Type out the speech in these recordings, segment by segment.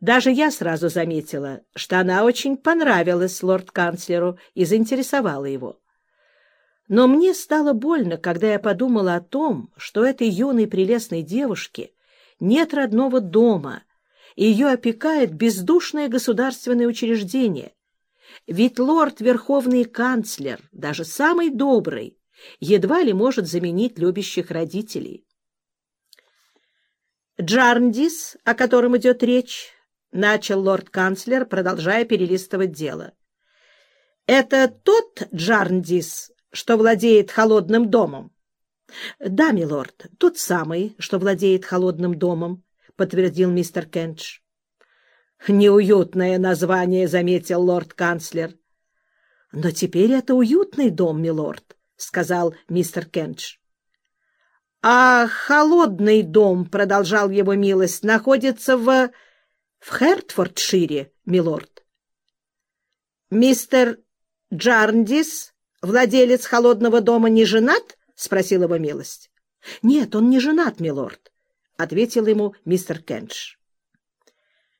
Даже я сразу заметила, что она очень понравилась лорд-канцлеру и заинтересовала его. Но мне стало больно, когда я подумала о том, что этой юной прелестной девушке нет родного дома, и ее опекает бездушное государственное учреждение. Ведь лорд-верховный канцлер, даже самый добрый, едва ли может заменить любящих родителей. Джарндис, о котором идет речь, — начал лорд-канцлер, продолжая перелистывать дело. — Это тот Джарндис, что владеет холодным домом? — Да, милорд, тот самый, что владеет холодным домом, — подтвердил мистер Кенч. — Неуютное название, — заметил лорд-канцлер. — Но теперь это уютный дом, милорд, — сказал мистер Кенч. — А холодный дом, — продолжал его милость, — находится в... в Хертфордшире, милорд. — Мистер Джарндис владелец холодного дома, не женат? — спросил его милость. — Нет, он не женат, милорд, — ответил ему мистер Кенш.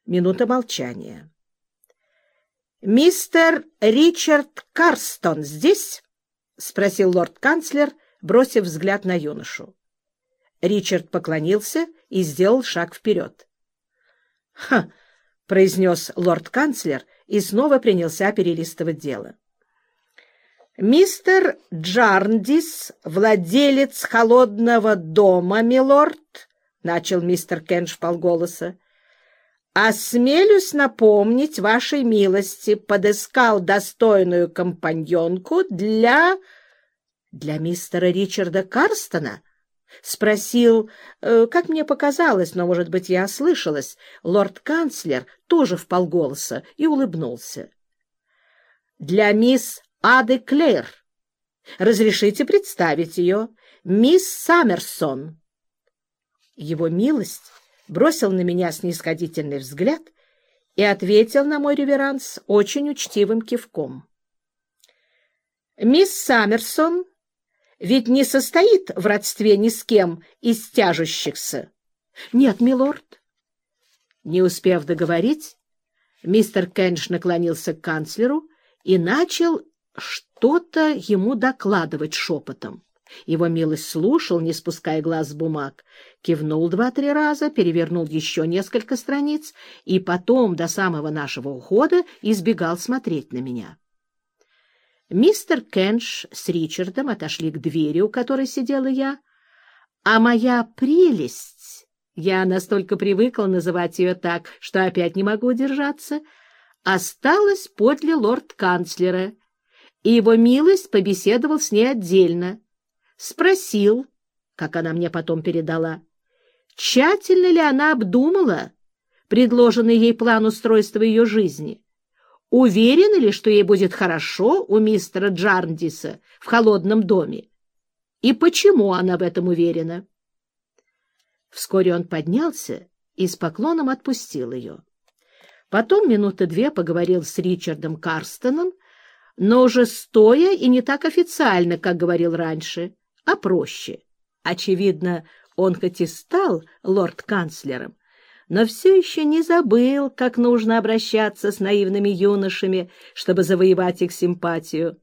Минута молчания. — Мистер Ричард Карстон здесь? — спросил лорд-канцлер, бросив взгляд на юношу. Ричард поклонился и сделал шаг вперед. — Ха! — произнес лорд-канцлер и снова принялся перелистывать дело. «Мистер Джарндис, владелец холодного дома, милорд», — начал мистер Кенш полголоса, — «осмелюсь напомнить вашей милости, подыскал достойную компаньонку для...» «Для мистера Ричарда Карстона?» — спросил, э, как мне показалось, но, может быть, я ослышалась, лорд-канцлер тоже вполголоса и улыбнулся. «Для мисс Ады Клэр. Разрешите представить ее, мисс Саммерсон. Его милость бросил на меня снисходительный взгляд и ответил на мой реверанс очень учтивым кивком. «Мисс Саммерсон ведь не состоит в родстве ни с кем из тяжущихся?» «Нет, милорд». Не успев договорить, мистер Кенш наклонился к канцлеру и начал что-то ему докладывать шепотом. Его милость слушал, не спуская глаз с бумаг, кивнул два-три раза, перевернул еще несколько страниц и потом, до самого нашего ухода, избегал смотреть на меня. Мистер Кенш с Ричардом отошли к двери, у которой сидела я, а моя прелесть, я настолько привыкла называть ее так, что опять не могу удержаться, осталась подле лорд-канцлера — и его милость побеседовал с ней отдельно. Спросил, как она мне потом передала, тщательно ли она обдумала предложенный ей план устройства ее жизни, уверена ли, что ей будет хорошо у мистера Джарндиса в холодном доме, и почему она в этом уверена. Вскоре он поднялся и с поклоном отпустил ее. Потом минуты две поговорил с Ричардом Карстоном, но уже стоя и не так официально, как говорил раньше, а проще. Очевидно, он хоть и стал лорд-канцлером, но все еще не забыл, как нужно обращаться с наивными юношами, чтобы завоевать их симпатию.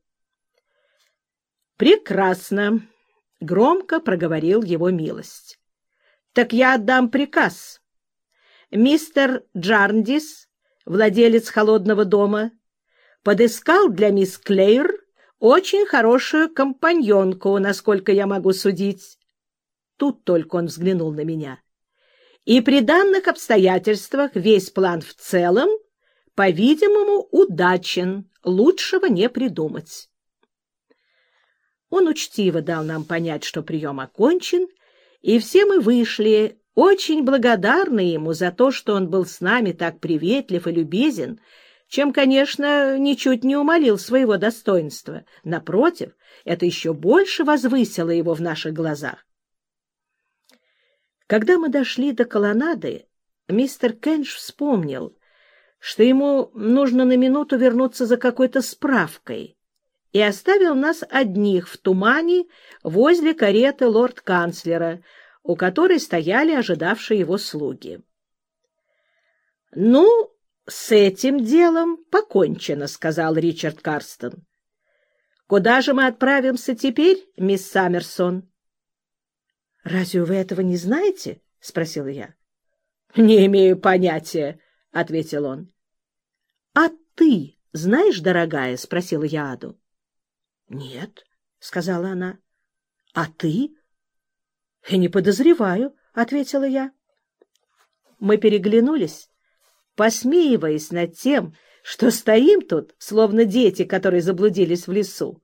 «Прекрасно!» — громко проговорил его милость. «Так я отдам приказ. Мистер Джарндис, владелец холодного дома, — подыскал для мисс Клейр очень хорошую компаньонку, насколько я могу судить. Тут только он взглянул на меня. И при данных обстоятельствах весь план в целом, по-видимому, удачен, лучшего не придумать. Он учтиво дал нам понять, что прием окончен, и все мы вышли, очень благодарны ему за то, что он был с нами так приветлив и любезен, чем, конечно, ничуть не умолил своего достоинства. Напротив, это еще больше возвысило его в наших глазах. Когда мы дошли до колоннады, мистер Кенш вспомнил, что ему нужно на минуту вернуться за какой-то справкой, и оставил нас одних в тумане возле кареты лорд-канцлера, у которой стояли ожидавшие его слуги. Ну, с этим делом покончено, — сказал Ричард Карстон. — Куда же мы отправимся теперь, мисс Саммерсон? — Разве вы этого не знаете? — спросила я. — Не имею понятия, — ответил он. — А ты знаешь, дорогая? — спросила я Аду. — Нет, — сказала она. — А ты? — Не подозреваю, — ответила я. Мы переглянулись посмеиваясь над тем, что стоим тут, словно дети, которые заблудились в лесу.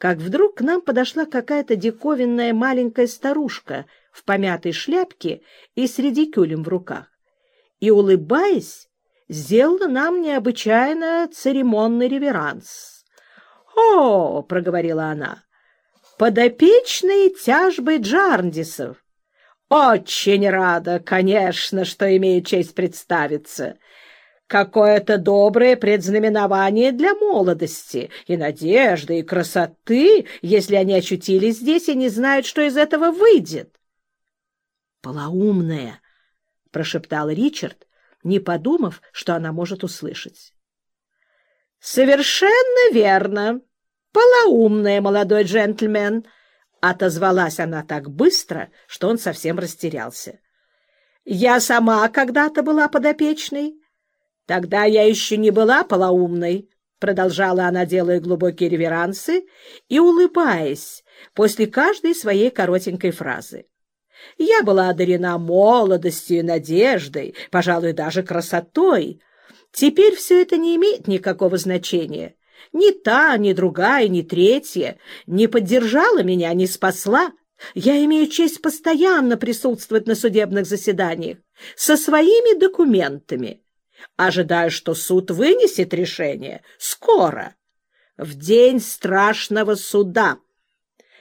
Как вдруг к нам подошла какая-то диковинная маленькая старушка в помятой шляпке и с редикюлем в руках, и, улыбаясь, сделала нам необычайно церемонный реверанс. «О!» — проговорила она. «Подопечные тяжбы Джарндисов!» Очень рада, конечно, что имею честь представиться. Какое-то доброе предзнаменование для молодости и надежды, и красоты, если они очутились здесь и не знают, что из этого выйдет. «Полоумная!» — прошептал Ричард, не подумав, что она может услышать. «Совершенно верно. Полоумная, молодой джентльмен!» Отозвалась она так быстро, что он совсем растерялся. «Я сама когда-то была подопечной. Тогда я еще не была полоумной», — продолжала она, делая глубокие реверансы и улыбаясь после каждой своей коротенькой фразы. «Я была одарена молодостью и надеждой, пожалуй, даже красотой. Теперь все это не имеет никакого значения». Ни та, ни другая, ни третья не поддержала меня, не спасла. Я имею честь постоянно присутствовать на судебных заседаниях со своими документами. Ожидаю, что суд вынесет решение скоро, в день страшного суда.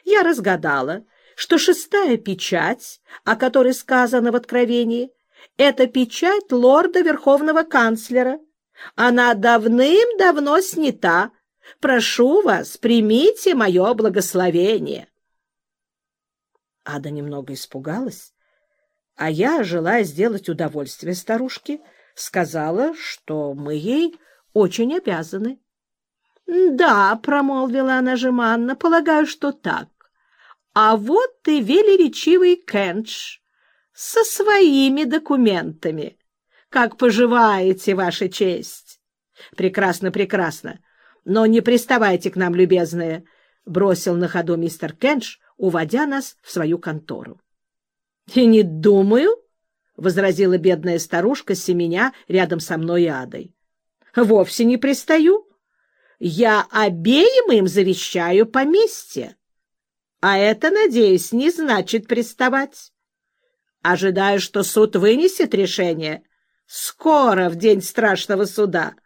Я разгадала, что шестая печать, о которой сказано в Откровении, это печать лорда Верховного канцлера. Она давным-давно снята, Прошу вас, примите мое благословение. Ада немного испугалась, а я, желая сделать удовольствие старушке, сказала, что мы ей очень обязаны. — Да, — промолвила она жеманно, — полагаю, что так. А вот ты велеречивый Кенш со своими документами. Как поживаете, Ваша честь? Прекрасно, прекрасно. Но не приставайте к нам, любезные, — бросил на ходу мистер Кенш, уводя нас в свою контору. — И не думаю, — возразила бедная старушка семеня рядом со мной и Адой. — Вовсе не пристаю. Я обеим им завещаю поместье. А это, надеюсь, не значит приставать. Ожидаю, что суд вынесет решение скоро, в день страшного суда. —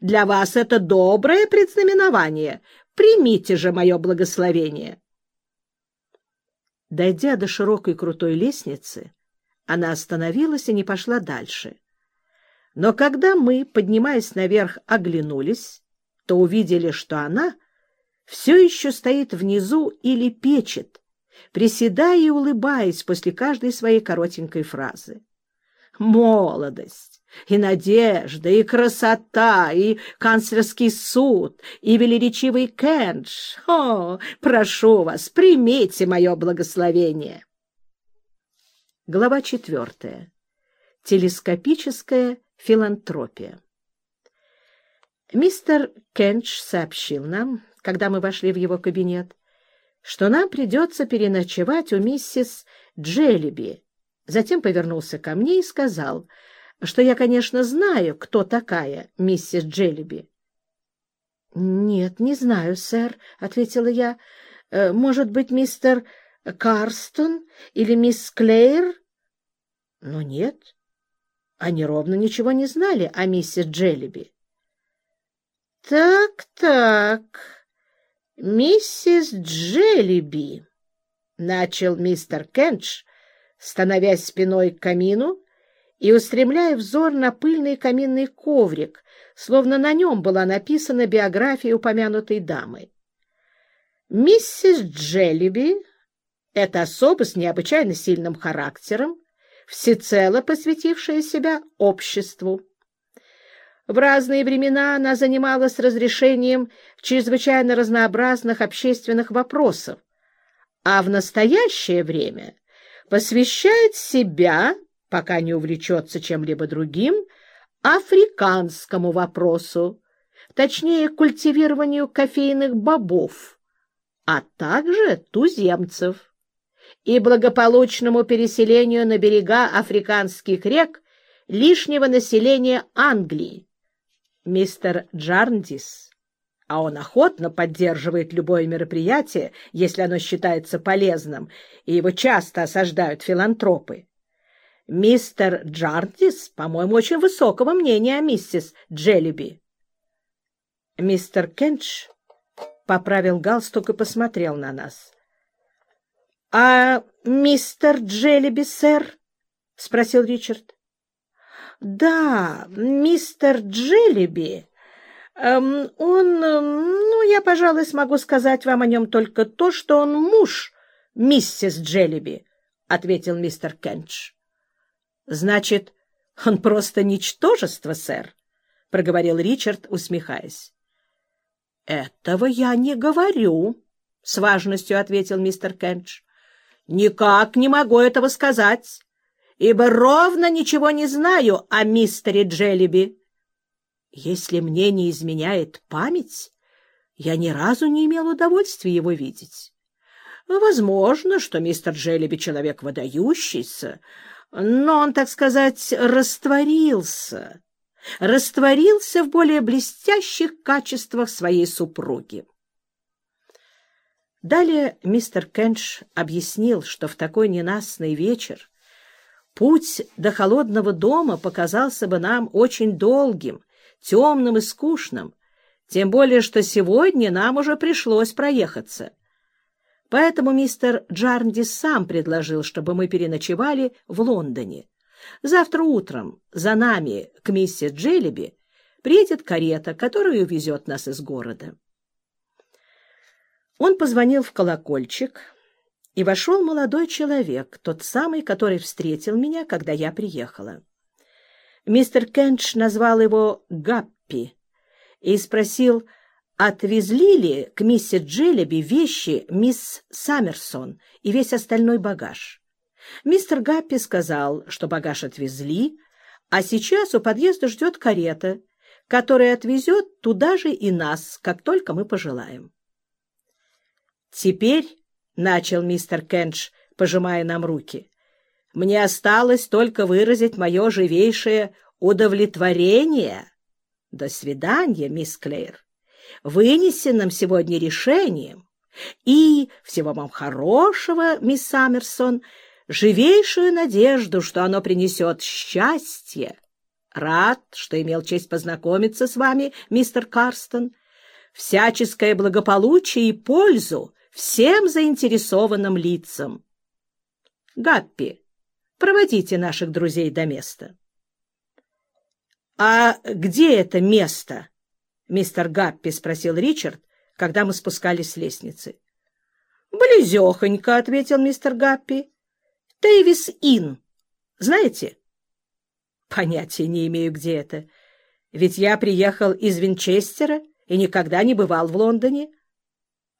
для вас это доброе предзнаменование. Примите же мое благословение. Дойдя до широкой крутой лестницы, она остановилась и не пошла дальше. Но когда мы, поднимаясь наверх, оглянулись, то увидели, что она все еще стоит внизу или печет, приседая и улыбаясь после каждой своей коротенькой фразы. Молодость! и надежда, и красота, и канцлерский суд, и велеречивый Кенш. О, прошу вас, примите мое благословение. Глава четвертая. Телескопическая филантропия. Мистер Кенш сообщил нам, когда мы вошли в его кабинет, что нам придется переночевать у миссис Джеллиби. Затем повернулся ко мне и сказал — что я, конечно, знаю, кто такая миссис Джеллиби. — Нет, не знаю, сэр, — ответила я. «Э, — Может быть, мистер Карстон или мисс Клейр? — Но нет. Они ровно ничего не знали о миссис Джеллиби. — Так-так, миссис Джеллиби, — начал мистер Кенч, становясь спиной к камину и устремляя взор на пыльный каминный коврик, словно на нем была написана биография упомянутой дамы. Миссис Джеллиби — это особа с необычайно сильным характером, всецело посвятившая себя обществу. В разные времена она занималась разрешением чрезвычайно разнообразных общественных вопросов, а в настоящее время посвящает себя, пока не увлечется чем-либо другим, африканскому вопросу, точнее культивированию кофейных бобов, а также туземцев и благополучному переселению на берега африканских рек лишнего населения Англии. Мистер Джарндис, а он охотно поддерживает любое мероприятие, если оно считается полезным, и его часто осаждают филантропы. Мистер Джардис, по-моему, очень высокого мнения о миссис Джеллиби. Мистер Кенч поправил галстук и посмотрел на нас. — А мистер Джеллиби, сэр? — спросил Ричард. — Да, мистер Джеллиби. Эм, он, эм, ну, я, пожалуй, смогу сказать вам о нем только то, что он муж миссис Джеллиби, — ответил мистер Кенч. — Значит, он просто ничтожество, сэр, — проговорил Ричард, усмехаясь. — Этого я не говорю, — с важностью ответил мистер Кенч. — Никак не могу этого сказать, ибо ровно ничего не знаю о мистере Джеллиби. Если мне не изменяет память, я ни разу не имел удовольствия его видеть. Возможно, что мистер Джеллиби человек выдающийся, но он, так сказать, растворился растворился в более блестящих качествах своей супруги. Далее мистер Кенш объяснил, что в такой ненастный вечер путь до холодного дома показался бы нам очень долгим, темным и скучным, тем более что сегодня нам уже пришлось проехаться. Поэтому мистер Джарнди сам предложил, чтобы мы переночевали в Лондоне. Завтра утром за нами к миссис Джеллиби приедет карета, которая увезет нас из города. Он позвонил в колокольчик, и вошел молодой человек, тот самый, который встретил меня, когда я приехала. Мистер Кенч назвал его Гаппи и спросил, отвезли ли к миссис Джеллиби вещи мисс Саммерсон и весь остальной багаж. Мистер Гаппи сказал, что багаж отвезли, а сейчас у подъезда ждет карета, которая отвезет туда же и нас, как только мы пожелаем. «Теперь», — начал мистер Кенш, пожимая нам руки, — «мне осталось только выразить мое живейшее удовлетворение. До свидания, мисс Клейр. Вынесенным сегодня решением и всего вам хорошего, мисс Саммерсон, — живейшую надежду, что оно принесет счастье. Рад, что имел честь познакомиться с вами, мистер Карстон. Всяческое благополучие и пользу всем заинтересованным лицам. Гаппи, проводите наших друзей до места. — А где это место? — мистер Гаппи спросил Ричард, когда мы спускались с лестницы. — Близехонько, — ответил мистер Гаппи. Дэвис Ин. Знаете? Понятия не имею, где это. Ведь я приехал из Винчестера и никогда не бывал в Лондоне.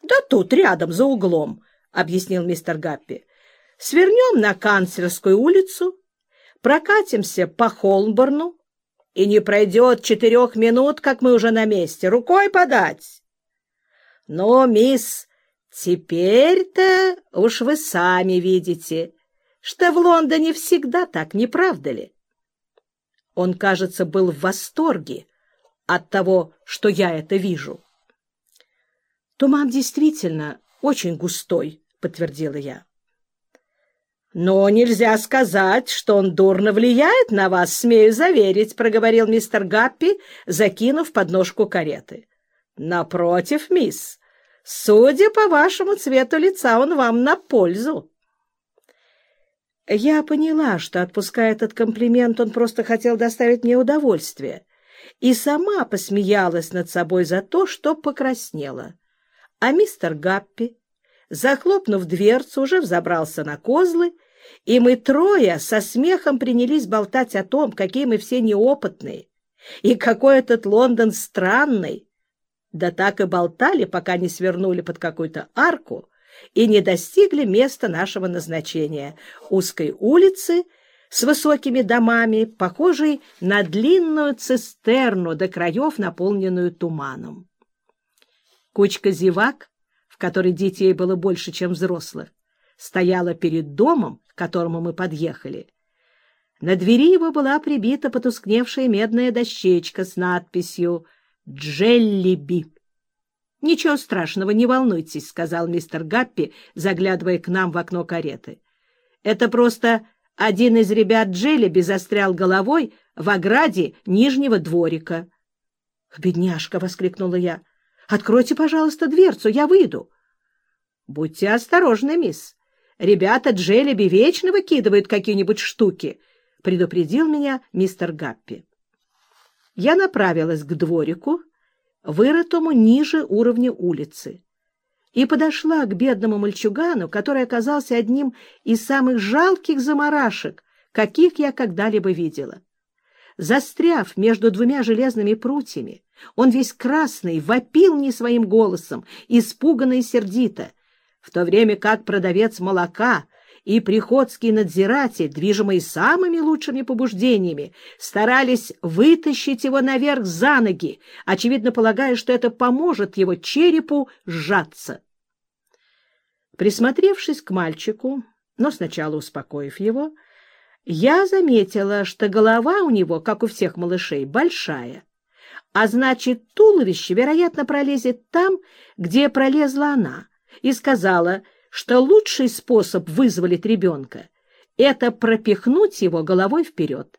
Да тут, рядом, за углом, — объяснил мистер Гаппи. Свернем на Канцлерскую улицу, прокатимся по Холмборну, и не пройдет четырех минут, как мы уже на месте. Рукой подать. Но, мисс, теперь-то уж вы сами видите, что в Лондоне всегда так, не правда ли? Он, кажется, был в восторге от того, что я это вижу. Туман действительно очень густой, подтвердила я. Но нельзя сказать, что он дурно влияет на вас, смею заверить, проговорил мистер Гаппи, закинув подножку кареты. Напротив, мисс, судя по вашему цвету лица, он вам на пользу. Я поняла, что, отпуская этот комплимент, он просто хотел доставить мне удовольствие, и сама посмеялась над собой за то, что покраснела. А мистер Гаппи, захлопнув дверцу, уже взобрался на козлы и мы трое со смехом принялись болтать о том, какие мы все неопытные, и какой этот Лондон странный. Да так и болтали, пока не свернули под какую-то арку и не достигли места нашего назначения — узкой улицы с высокими домами, похожей на длинную цистерну до краев, наполненную туманом. Кучка зевак, в которой детей было больше, чем взрослых, стояла перед домом, к которому мы подъехали. На двери его была прибита потускневшая медная дощечка с надписью «Джеллиби». «Ничего страшного, не волнуйтесь», — сказал мистер Гаппи, заглядывая к нам в окно кареты. «Это просто один из ребят Джеллиби застрял головой в ограде нижнего дворика». «Бедняжка!» — воскликнула я. «Откройте, пожалуйста, дверцу, я выйду». «Будьте осторожны, мисс. Ребята Джеллиби вечно выкидывают какие-нибудь штуки», — предупредил меня мистер Гаппи. Я направилась к дворику, вырытому ниже уровня улицы, и подошла к бедному мальчугану, который оказался одним из самых жалких заморашек, каких я когда-либо видела. Застряв между двумя железными прутьями, он весь красный, вопил не своим голосом, испуганно и сердито, в то время как продавец молока и приходский надзиратель, движимые самыми лучшими побуждениями, старались вытащить его наверх за ноги, очевидно полагая, что это поможет его черепу сжаться. Присмотревшись к мальчику, но сначала успокоив его, я заметила, что голова у него, как у всех малышей, большая, а значит, туловище, вероятно, пролезет там, где пролезла она, и сказала, что лучший способ вызволить ребенка — это пропихнуть его головой вперед.